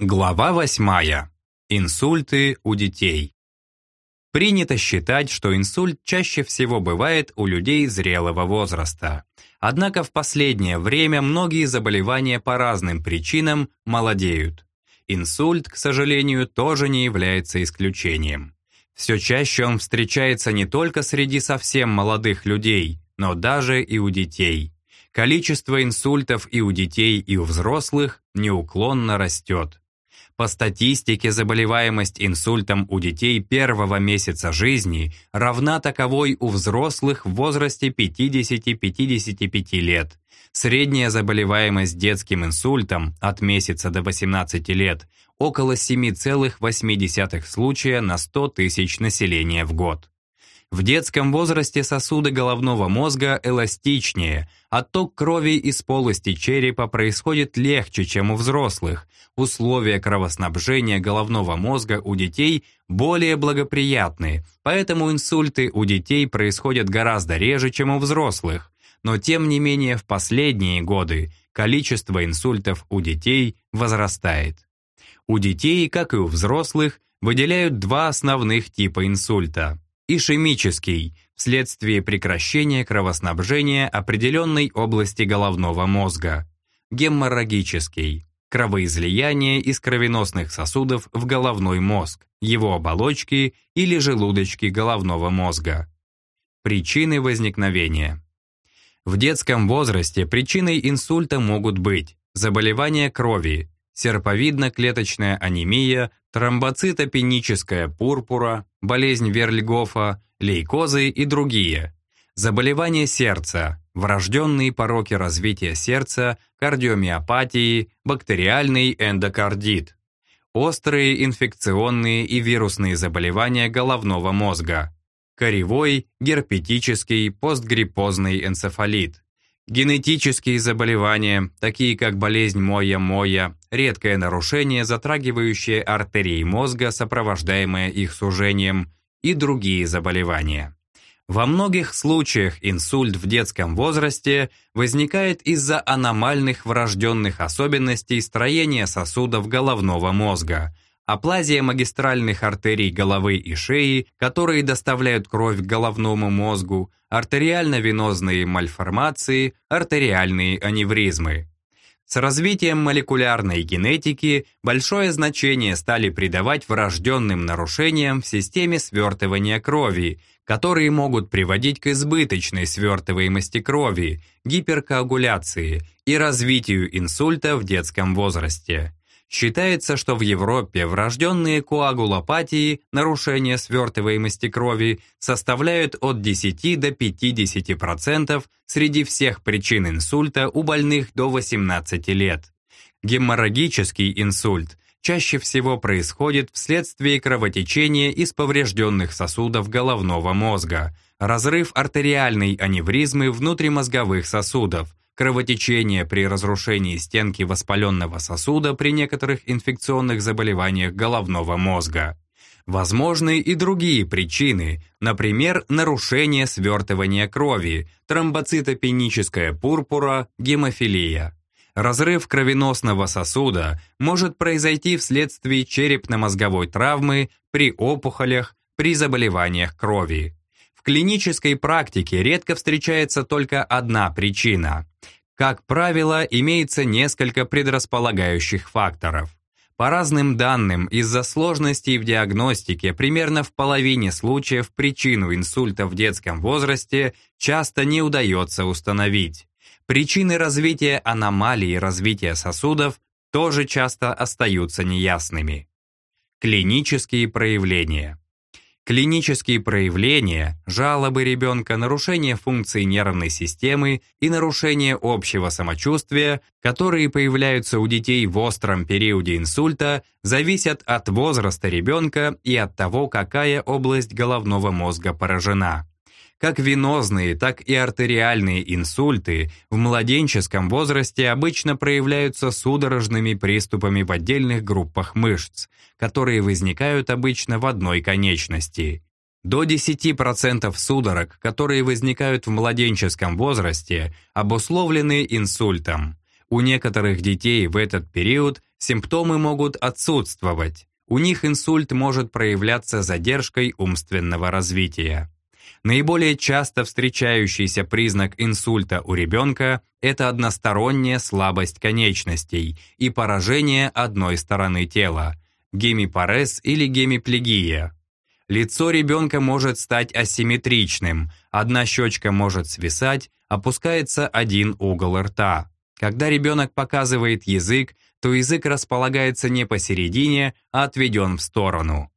Глава 8. Инсульты у детей. Принято считать, что инсульт чаще всего бывает у людей зрелого возраста. Однако в последнее время многие заболевания по разным причинам молодеют. Инсульт, к сожалению, тоже не является исключением. Все чаще он встречается не только среди совсем молодых людей, но даже и у детей. Количество инсультов и у детей, и у взрослых неуклонно растет. По статистике, заболеваемость инсультом у детей первого месяца жизни равна таковой у взрослых в возрасте 50-55 лет. Средняя заболеваемость детским инсультом от месяца до 18 лет около 7,8 случая на 100 тысяч населения в год. В детском возрасте сосуды головного мозга эластичнее, отток крови из полости черепа происходит легче, чем у взрослых. Условия кровоснабжения головного мозга у детей более благоприятные, поэтому инсульты у детей происходят гораздо реже, чем у взрослых. Но тем не менее в последние годы количество инсультов у детей возрастает. У детей, как и у взрослых, выделяют два основных типа инсульта – ишемический, вследствие прекращения кровоснабжения определенной области головного мозга, геморрагический, кровоизлияние из кровеносных сосудов в головной мозг, его оболочки или желудочки головного мозга. Причины возникновения. В детском возрасте причиной инсульта могут быть заболевания крови, серповидно-клеточная анемия, тромбоцитопеническая пурпура, болезнь Верльгофа, лейкозы и другие. Заболевания сердца, врожденные пороки развития сердца, кардиомиопатии, бактериальный эндокардит. Острые инфекционные и вирусные заболевания головного мозга. Коревой, герпетический, постгриппозный энцефалит. Генетические заболевания, такие как болезнь Моя-Моя, редкое нарушение, затрагивающее артерии мозга, сопровождаемое их сужением, и другие заболевания. Во многих случаях инсульт в детском возрасте возникает из-за аномальных врожденных особенностей строения сосудов головного мозга, Аплазия магистральных артерий головы и шеи, которые доставляют кровь к головному мозгу, артериально-венозные мальформации, артериальные аневризмы. С развитием молекулярной генетики большое значение стали придавать врожденным нарушениям в системе свертывания крови, которые могут приводить к избыточной свертываемости крови, гиперкоагуляции и развитию инсульта в детском возрасте. Считается, что в Европе врожденные коагулопатии, нарушение свертываемости крови, составляют от 10 до 50% среди всех причин инсульта у больных до 18 лет. Геморрагический инсульт чаще всего происходит вследствие кровотечения из поврежденных сосудов головного мозга, разрыв артериальной аневризмы внутримозговых сосудов, кровотечение при разрушении стенки воспаленного сосуда при некоторых инфекционных заболеваниях головного мозга. Возможны и другие причины, например, нарушение свертывания крови, тромбоцитопеническая пурпура, гемофилия. Разрыв кровеносного сосуда может произойти вследствие черепно-мозговой травмы, при опухолях, при заболеваниях крови клинической практике редко встречается только одна причина. Как правило, имеется несколько предрасполагающих факторов. По разным данным, из-за сложностей в диагностике примерно в половине случаев причину инсульта в детском возрасте часто не удается установить. Причины развития аномалий развития сосудов тоже часто остаются неясными. Клинические проявления. Клинические проявления, жалобы ребенка, нарушение функции нервной системы и нарушение общего самочувствия, которые появляются у детей в остром периоде инсульта, зависят от возраста ребенка и от того, какая область головного мозга поражена. Как венозные, так и артериальные инсульты в младенческом возрасте обычно проявляются судорожными приступами в отдельных группах мышц, которые возникают обычно в одной конечности. До 10% судорог, которые возникают в младенческом возрасте, обусловлены инсультом. У некоторых детей в этот период симптомы могут отсутствовать. У них инсульт может проявляться задержкой умственного развития. Наиболее часто встречающийся признак инсульта у ребенка – это односторонняя слабость конечностей и поражение одной стороны тела – гемипарез или гемиплегия. Лицо ребенка может стать асимметричным, одна щечка может свисать, опускается один угол рта. Когда ребенок показывает язык, то язык располагается не посередине, а отведен в сторону.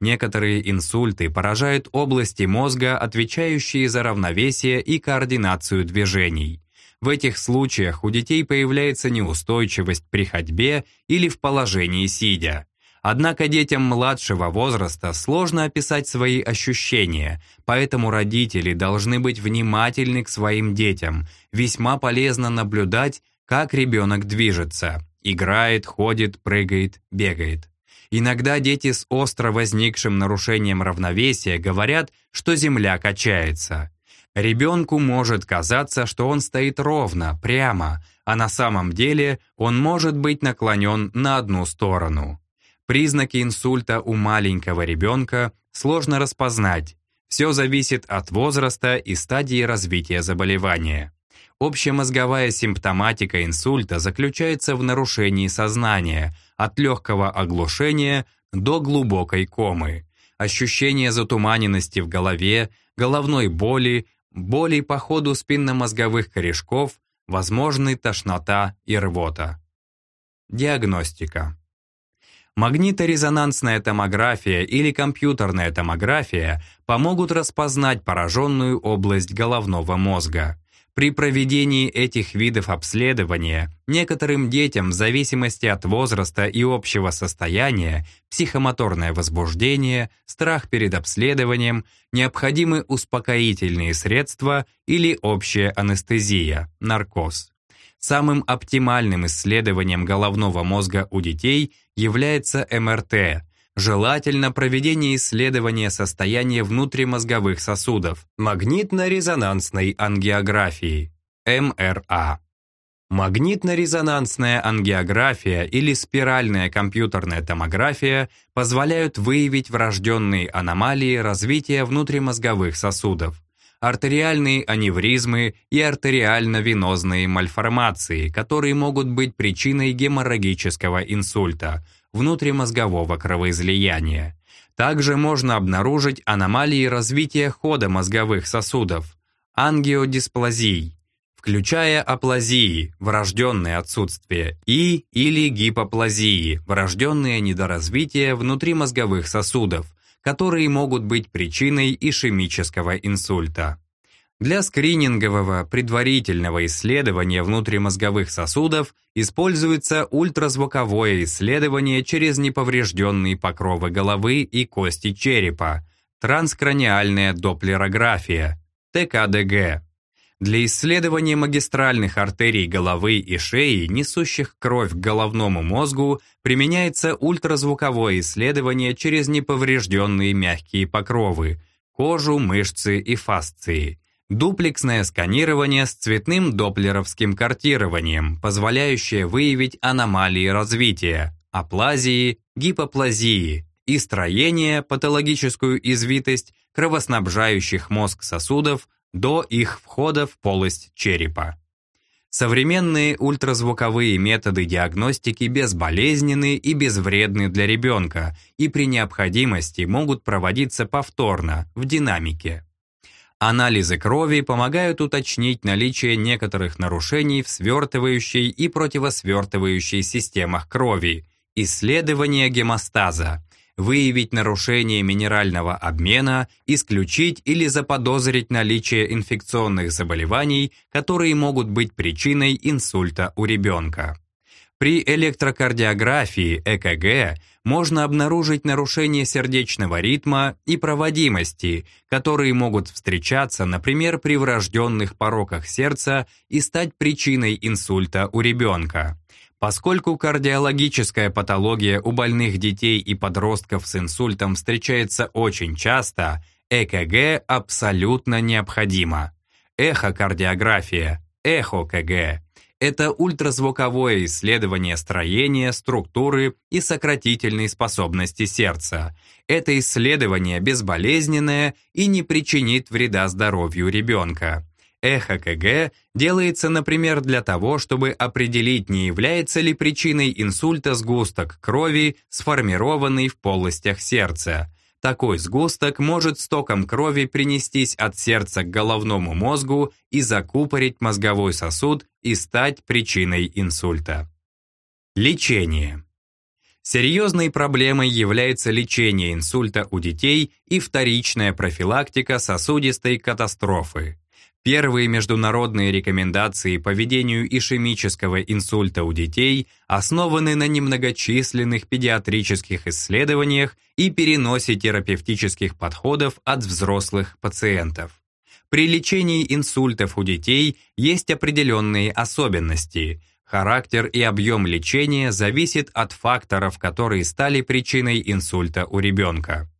Некоторые инсульты поражают области мозга, отвечающие за равновесие и координацию движений. В этих случаях у детей появляется неустойчивость при ходьбе или в положении сидя. Однако детям младшего возраста сложно описать свои ощущения, поэтому родители должны быть внимательны к своим детям. Весьма полезно наблюдать, как ребенок движется, играет, ходит, прыгает, бегает. Иногда дети с остро возникшим нарушением равновесия говорят, что Земля качается. Ребенку может казаться, что он стоит ровно, прямо, а на самом деле он может быть наклонен на одну сторону. Признаки инсульта у маленького ребенка сложно распознать. Все зависит от возраста и стадии развития заболевания. Общемозговая симптоматика инсульта заключается в нарушении сознания, от легкого оглушения до глубокой комы. Ощущение затуманенности в голове, головной боли, боли по ходу спинномозговых корешков, возможны тошнота и рвота. Диагностика. Магниторезонансная томография или компьютерная томография помогут распознать пораженную область головного мозга. При проведении этих видов обследования некоторым детям в зависимости от возраста и общего состояния, психомоторное возбуждение, страх перед обследованием, необходимы успокоительные средства или общая анестезия, наркоз. Самым оптимальным исследованием головного мозга у детей является МРТ – Желательно проведение исследования состояния внутримозговых сосудов, магнитно-резонансной ангиографии, МРА. Магнитно-резонансная ангиография или спиральная компьютерная томография позволяют выявить врожденные аномалии развития внутримозговых сосудов, артериальные аневризмы и артериально-венозные мальформации, которые могут быть причиной геморрагического инсульта, внутримозгового кровоизлияния. Также можно обнаружить аномалии развития хода мозговых сосудов, ангиодисплазий, включая аплазии, врожденное отсутствие, и или гипоплазии, врожденное недоразвитие внутримозговых сосудов, которые могут быть причиной ишемического инсульта. Для скринингового предварительного исследования внутримозговых сосудов используется ультразвуковое исследование через неповрежденные покровы головы и кости черепа, транскраниальная доплерография, ТКДГ. Для исследования магистральных артерий головы и шеи, несущих кровь к головному мозгу, применяется ультразвуковое исследование через неповрежденные мягкие покровы, кожу, мышцы и фасции – Дуплексное сканирование с цветным доплеровским картированием, позволяющее выявить аномалии развития, аплазии, гипоплазии и строение, патологическую извитость кровоснабжающих мозг сосудов до их входа в полость черепа. Современные ультразвуковые методы диагностики безболезненны и безвредны для ребенка и при необходимости могут проводиться повторно, в динамике. Анализы крови помогают уточнить наличие некоторых нарушений в свертывающей и противосвертывающей системах крови, исследование гемостаза, выявить нарушение минерального обмена, исключить или заподозрить наличие инфекционных заболеваний, которые могут быть причиной инсульта у ребенка. При электрокардиографии ЭКГ можно обнаружить нарушение сердечного ритма и проводимости, которые могут встречаться, например, при врожденных пороках сердца и стать причиной инсульта у ребенка. Поскольку кардиологическая патология у больных детей и подростков с инсультом встречается очень часто, ЭКГ абсолютно необходимо. Эхокардиография, эхо-КГ это ультразвуковое исследование строения, структуры и сократительной способности сердца. Это исследование безболезненное и не причинит вреда здоровью ребенка. ЭХКГ делается, например, для того, чтобы определить, не является ли причиной инсульта сгусток крови, сформированный в полостях сердца. Такой сгусток может с током крови принестись от сердца к головному мозгу и закупорить мозговой сосуд и стать причиной инсульта. Лечение. Серьезной проблемой является лечение инсульта у детей и вторичная профилактика сосудистой катастрофы. Первые международные рекомендации по ведению ишемического инсульта у детей основаны на немногочисленных педиатрических исследованиях и переносе терапевтических подходов от взрослых пациентов. При лечении инсультов у детей есть определенные особенности. Характер и объем лечения зависит от факторов, которые стали причиной инсульта у ребенка.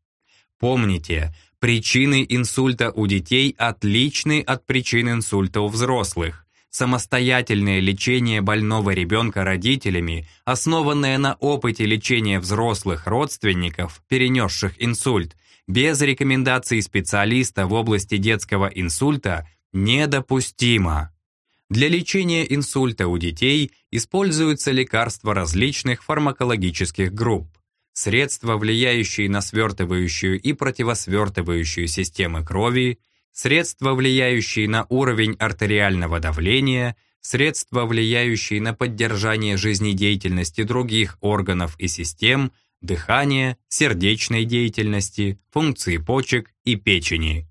Помните, Причины инсульта у детей отличны от причин инсульта у взрослых. Самостоятельное лечение больного ребенка родителями, основанное на опыте лечения взрослых родственников, перенесших инсульт, без рекомендаций специалиста в области детского инсульта, недопустимо. Для лечения инсульта у детей используются лекарства различных фармакологических групп средства, влияющие на свертывающую и противосвертывающую системы крови, средства, влияющие на уровень артериального давления, средства, влияющие на поддержание жизнедеятельности других органов и систем, дыхания, сердечной деятельности, функции почек и печени.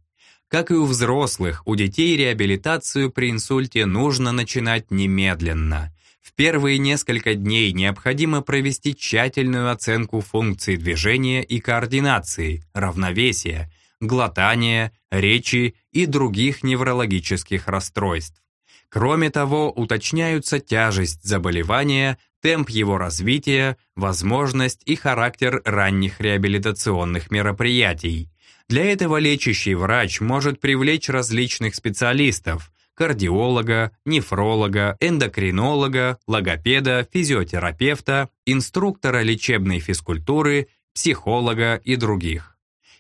Как и у взрослых, у детей реабилитацию при инсульте нужно начинать немедленно. В первые несколько дней необходимо провести тщательную оценку функций движения и координации, равновесия, глотания, речи и других неврологических расстройств. Кроме того, уточняются тяжесть заболевания, темп его развития, возможность и характер ранних реабилитационных мероприятий. Для этого лечащий врач может привлечь различных специалистов, кардиолога, нефролога, эндокринолога, логопеда, физиотерапевта, инструктора лечебной физкультуры, психолога и других.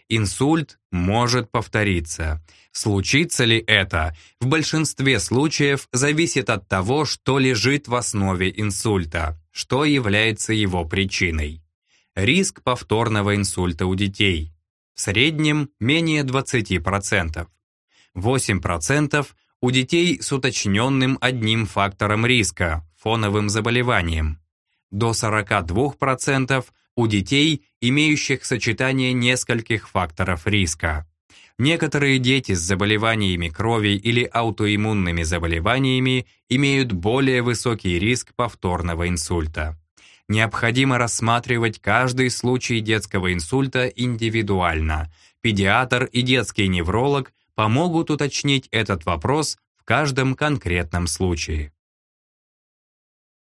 Инсульт может повториться. Случится ли это, в большинстве случаев зависит от того, что лежит в основе инсульта, что является его причиной. Риск повторного инсульта у детей. В среднем менее 20%. 8% у детей с уточненным одним фактором риска – фоновым заболеванием. До 42% у детей, имеющих сочетание нескольких факторов риска. Некоторые дети с заболеваниями крови или аутоиммунными заболеваниями имеют более высокий риск повторного инсульта. Необходимо рассматривать каждый случай детского инсульта индивидуально. Педиатр и детский невролог помогут уточнить этот вопрос в каждом конкретном случае.